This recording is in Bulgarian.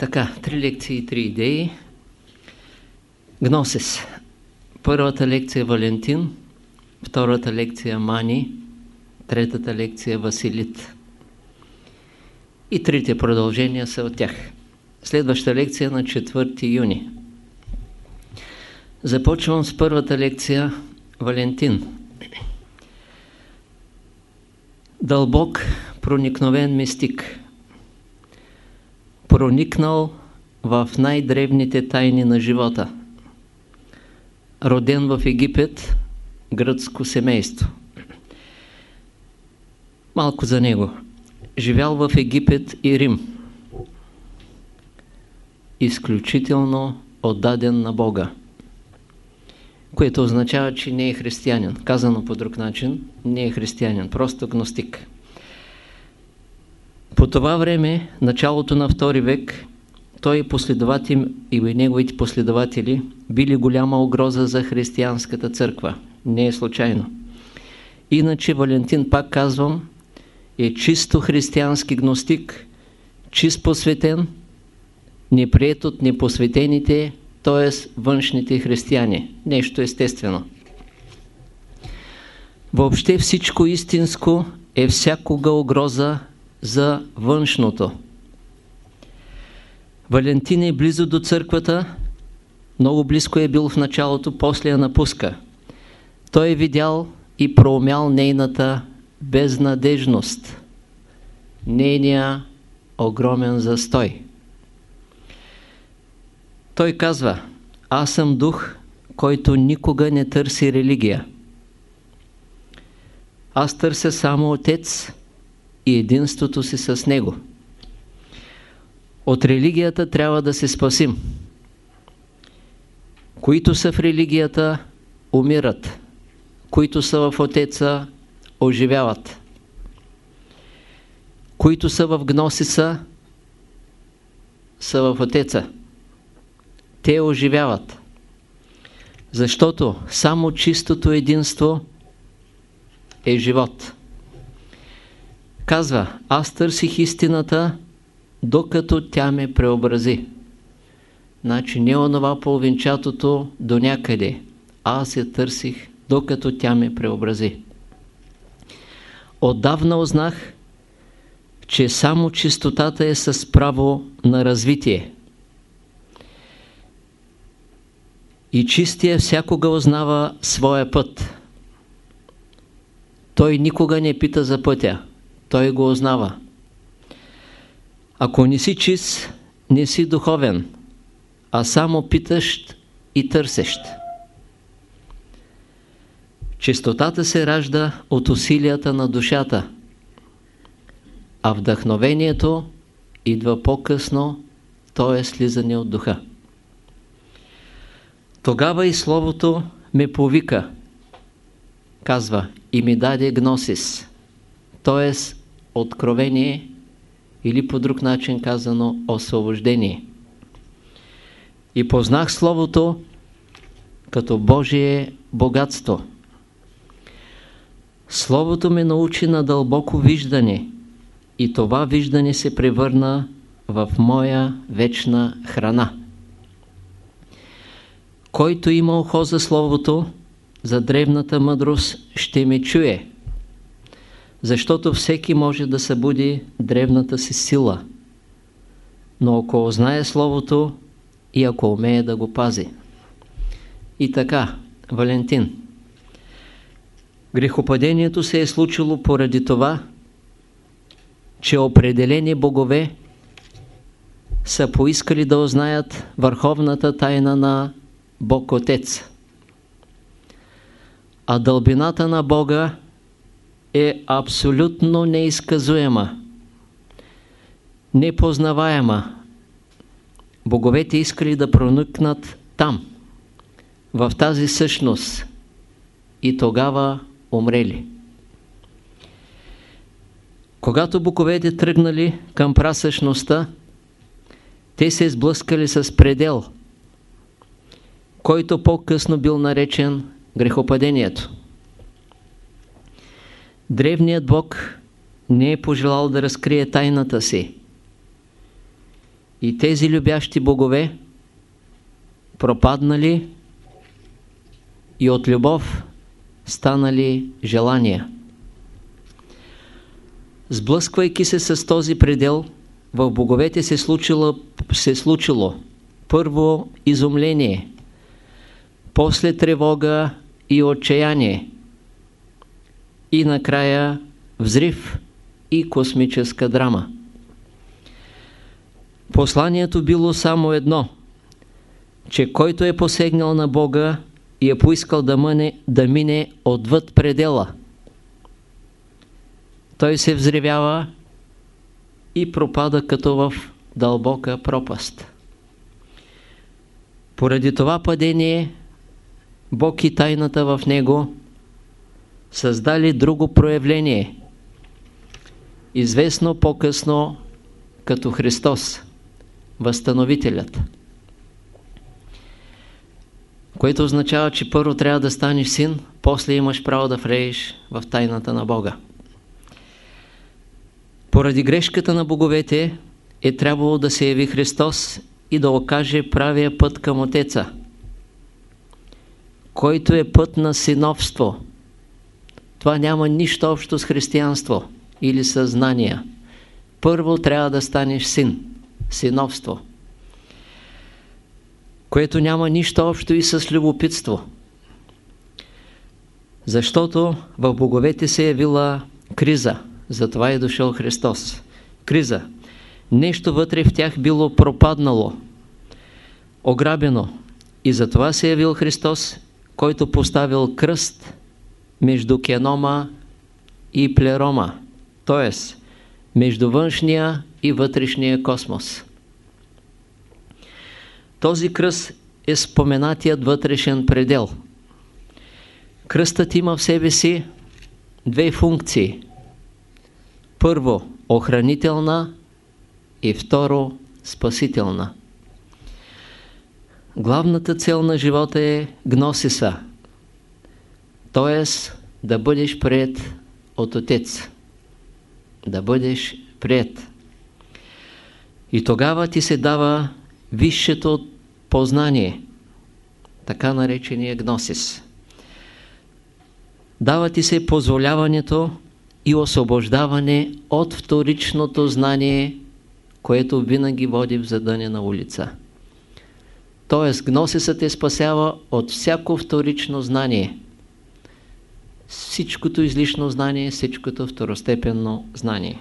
Така, три лекции и три идеи. Гносис. Първата лекция Валентин, втората лекция Мани, третата лекция Василит. И трите продължения са от тях. Следваща лекция на 4 юни. Започвам с първата лекция Валентин. Дълбок, проникновен мистик. Проникнал в най-древните тайни на живота. Роден в Египет, гръцко семейство. Малко за него. Живял в Египет и Рим. Изключително отдаден на Бога. Което означава, че не е християнин. Казано по друг начин, не е християнин, просто гностик. По това време, началото на втори век, той и последовател и неговите последователи били голяма угроза за християнската църква. Не е случайно. Иначе Валентин, пак казвам, е чисто християнски гностик, чист посветен, неприет от непосветените, т.е. външните християни. Нещо естествено. Въобще всичко истинско е всякога угроза за външното. Валентин е близо до църквата, много близко е бил в началото, после я напуска. Той е видял и проумял нейната безнадежност, нейния огромен застой. Той казва, аз съм дух, който никога не търси религия. Аз търся само Отец и единството си с Него. От религията трябва да се спасим. Които са в религията, умират. Които са в Отеца, оживяват. Които са в Гносиса, са в Отеца. Те оживяват. Защото само чистото единство е живот. Казва, аз търсих истината, докато тя ме преобрази. Значи не онова половинчатото до някъде. Аз я търсих, докато тя ме преобрази. Отдавна узнах, че само чистотата е с право на развитие. И чистия всякога узнава своя път. Той никога не пита за пътя. Той го узнава. Ако не си чист, не си духовен, а само питащ и търсещ. Чистотата се ражда от усилията на душата, а вдъхновението идва по-късно, то е слизане от духа. Тогава и Словото ме повика, казва, и ми даде гносис, т.е. откровение или по друг начин казано освобождение. И познах Словото като Божие богатство. Словото ме научи на дълбоко виждане и това виждане се превърна в моя вечна храна. Който има ухо за Словото, за древната мъдрост, ще ме чуе, защото всеки може да събуди древната си сила, но ако знае Словото и ако умее да го пази. И така, Валентин, грехопадението се е случило поради това, че определени богове са поискали да узнаят върховната тайна на Бог Отец. А дълбината на Бога е абсолютно неизказуема, непознаваема. Боговете искали да проникнат там, в тази същност и тогава умрели. Когато боговете тръгнали към прасъщността, те се сблъскали с предел, който по-късно бил наречен грехопадението. Древният Бог не е пожелал да разкрие тайната си. И тези любящи богове пропаднали и от любов станали желания. Сблъсквайки се с този предел, в боговете се случило, се случило първо изумление, после тревога и отчаяние и накрая взрив и космическа драма. Посланието било само едно, че който е посегнал на Бога и е поискал да, мъне, да мине отвъд предела, той се взривява и пропада като в дълбока пропаст. Поради това падение, Бог и тайната в него създали друго проявление, известно по-късно като Христос, Възстановителят. Което означава, че първо трябва да станеш син, после имаш право да влееш в тайната на Бога. Поради грешката на боговете е трябвало да се яви Христос и да окаже правия път към Отеца, който е път на синовство. Това няма нищо общо с християнство или съзнание. Първо трябва да станеш син, синовство, което няма нищо общо и с любопитство. Защото в боговете се явила криза – затова е дошъл Христос. Криза. Нещо вътре в тях било пропаднало, ограбено. И затова се явил Христос, който поставил кръст между кенома и плерома, т.е. между външния и вътрешния космос. Този кръст е споменатият вътрешен предел. Кръстът има в себе си две функции – първо охранителна и второ спасителна. Главната цел на живота е гносиса, т.е. да бъдеш пред от Отец, да бъдеш пред. И тогава ти се дава висшето познание, така наречения гносис. Дава ти се позволяването и освобождаване от вторичното знание, което винаги води в задънена улица. Тоест, гносисът те спасява от всяко вторично знание. Всичкото излишно знание, всичкото второстепенно знание.